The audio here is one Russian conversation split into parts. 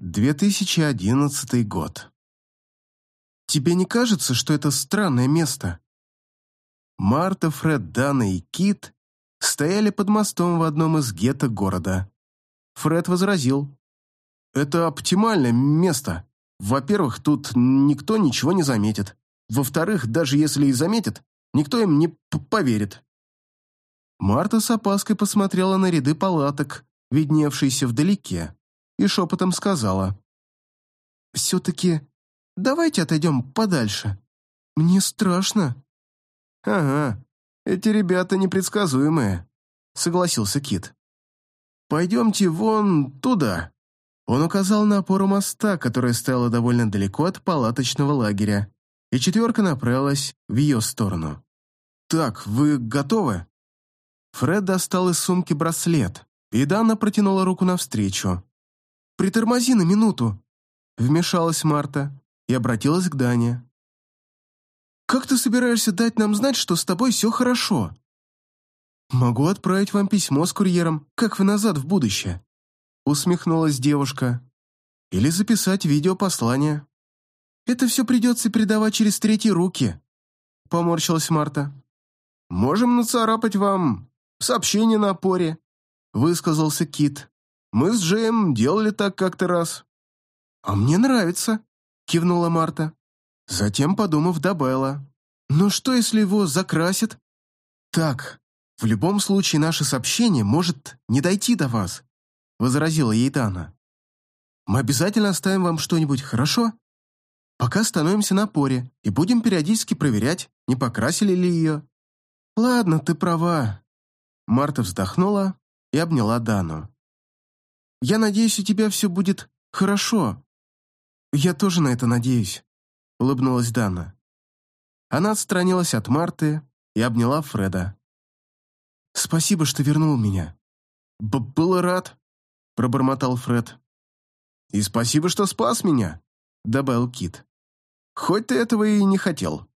2011 год. Тебе не кажется, что это странное место? Марта, Фред, Дана и Кит стояли под мостом в одном из гетто города. Фред возразил. «Это оптимальное место. Во-первых, тут никто ничего не заметит. Во-вторых, даже если и заметит, никто им не поверит». Марта с опаской посмотрела на ряды палаток, видневшиеся вдалеке и шепотом сказала. «Все-таки давайте отойдем подальше. Мне страшно». «Ага, эти ребята непредсказуемые», — согласился Кит. «Пойдемте вон туда». Он указал на опору моста, которая стояла довольно далеко от палаточного лагеря, и четверка направилась в ее сторону. «Так, вы готовы?» Фред достал из сумки браслет, и Дана протянула руку навстречу. «Притормози на минуту!» Вмешалась Марта и обратилась к Дане. «Как ты собираешься дать нам знать, что с тобой все хорошо?» «Могу отправить вам письмо с курьером, как вы назад в будущее», усмехнулась девушка. «Или записать видеопослание». «Это все придется передавать через третьи руки», поморщилась Марта. «Можем нацарапать вам сообщение на опоре», высказался Кит. Мы с Джеем делали так как-то раз». «А мне нравится», — кивнула Марта. Затем, подумав, добавила. «Ну что, если его закрасят?» «Так, в любом случае наше сообщение может не дойти до вас», — возразила ей Дана. «Мы обязательно оставим вам что-нибудь, хорошо? Пока становимся на поре и будем периодически проверять, не покрасили ли ее». «Ладно, ты права». Марта вздохнула и обняла Дану. Я надеюсь, у тебя все будет хорошо». «Я тоже на это надеюсь», — улыбнулась Дана. Она отстранилась от Марты и обняла Фреда. «Спасибо, что вернул меня». Б «Был рад», — пробормотал Фред. «И спасибо, что спас меня», — добавил Кит. «Хоть ты этого и не хотел».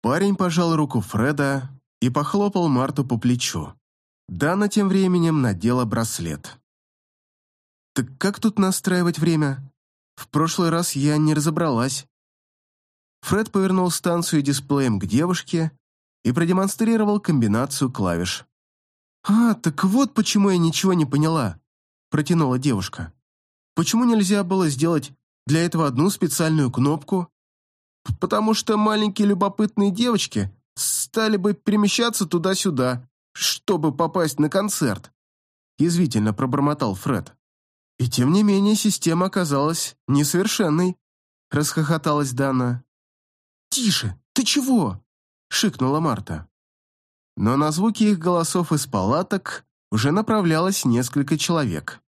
Парень пожал руку Фреда и похлопал Марту по плечу. Дана тем временем надела браслет. Так как тут настраивать время? В прошлый раз я не разобралась. Фред повернул станцию дисплеем к девушке и продемонстрировал комбинацию клавиш. «А, так вот почему я ничего не поняла», — протянула девушка. «Почему нельзя было сделать для этого одну специальную кнопку?» «Потому что маленькие любопытные девочки стали бы перемещаться туда-сюда, чтобы попасть на концерт», — язвительно пробормотал Фред. И тем не менее система оказалась несовершенной, расхохоталась Дана. «Тише, ты чего?» — шикнула Марта. Но на звуки их голосов из палаток уже направлялось несколько человек.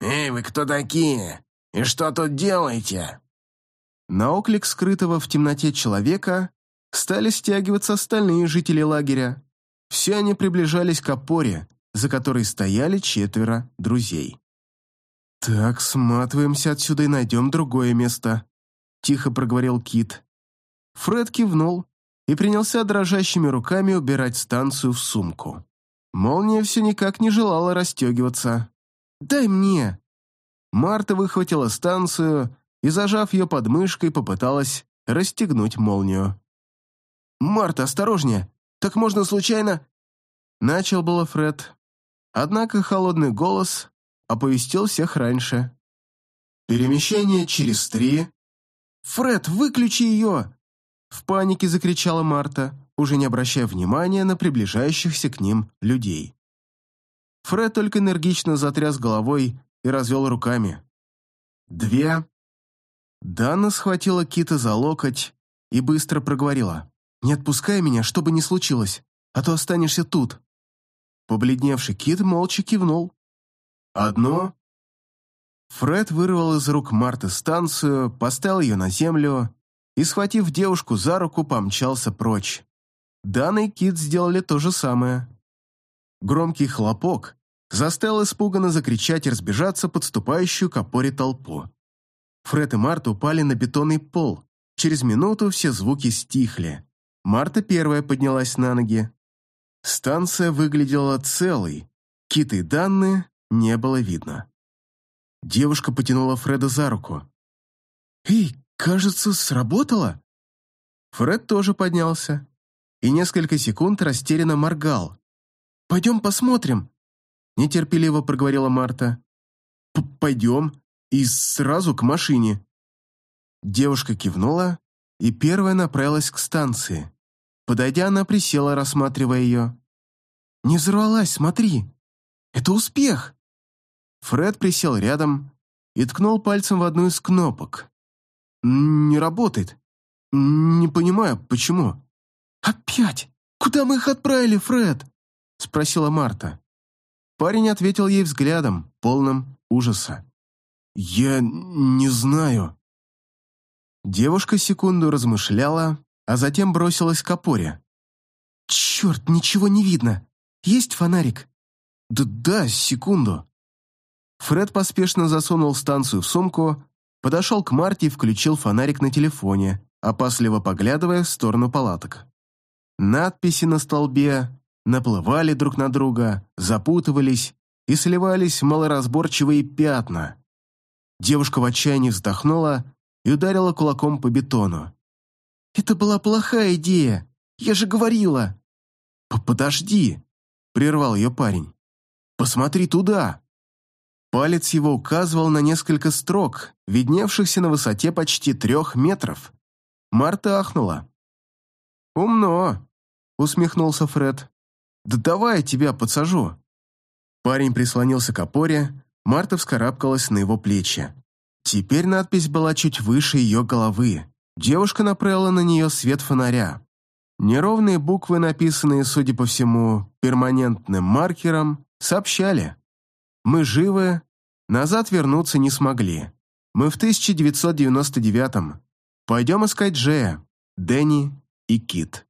«Эй, вы кто такие? И что тут делаете?» На оклик скрытого в темноте человека стали стягиваться остальные жители лагеря. Все они приближались к опоре, за которой стояли четверо друзей. «Так, сматываемся отсюда и найдем другое место», — тихо проговорил Кит. Фред кивнул и принялся дрожащими руками убирать станцию в сумку. Молния все никак не желала расстегиваться. «Дай мне!» Марта выхватила станцию и, зажав ее под мышкой, попыталась расстегнуть молнию. «Марта, осторожнее! Так можно случайно...» Начал было Фред. Однако холодный голос оповестил всех раньше. «Перемещение через три...» «Фред, выключи ее!» В панике закричала Марта, уже не обращая внимания на приближающихся к ним людей. Фред только энергично затряс головой и развел руками. «Две...» Дана схватила Кита за локоть и быстро проговорила. «Не отпускай меня, что бы ни случилось, а то останешься тут». Побледневший Кит молча кивнул. Одно. Фред вырвал из рук Марты станцию, поставил ее на землю и, схватив девушку за руку, помчался прочь. Дана и Кит сделали то же самое. Громкий хлопок заставил испуганно закричать и разбежаться подступающую к опоре толпу. Фред и Марта упали на бетонный пол. Через минуту все звуки стихли. Марта первая поднялась на ноги. Станция выглядела целой. Кит и Данны не было видно. Девушка потянула Фреда за руку. «Эй, кажется, сработало!» Фред тоже поднялся и несколько секунд растерянно моргал. «Пойдем посмотрим», — нетерпеливо проговорила Марта. «Пойдем, и сразу к машине». Девушка кивнула и первая направилась к станции. Подойдя, она присела, рассматривая ее. «Не взорвалась, смотри! Это успех!» Фред присел рядом и ткнул пальцем в одну из кнопок. «Не работает. Не понимаю, почему?» «Опять? Куда мы их отправили, Фред?» — спросила Марта. Парень ответил ей взглядом, полным ужаса. «Я не знаю». Девушка секунду размышляла, а затем бросилась к опоре. «Черт, ничего не видно. Есть фонарик?» «Да, да, секунду». Фред поспешно засунул станцию в сумку, подошел к Марте и включил фонарик на телефоне, опасливо поглядывая в сторону палаток. Надписи на столбе наплывали друг на друга, запутывались и сливались в малоразборчивые пятна. Девушка в отчаянии вздохнула и ударила кулаком по бетону. «Это была плохая идея! Я же говорила!» «Подожди!» — прервал ее парень. «Посмотри туда!» Палец его указывал на несколько строк, видневшихся на высоте почти трех метров. Марта ахнула. «Умно!» усмехнулся Фред. «Да давай я тебя подсажу». Парень прислонился к опоре, Марта вскарабкалась на его плечи. Теперь надпись была чуть выше ее головы. Девушка направила на нее свет фонаря. Неровные буквы, написанные, судя по всему, перманентным маркером, сообщали. «Мы живы, назад вернуться не смогли. Мы в 1999-м. Пойдем искать Джея, Дэнни и Кит».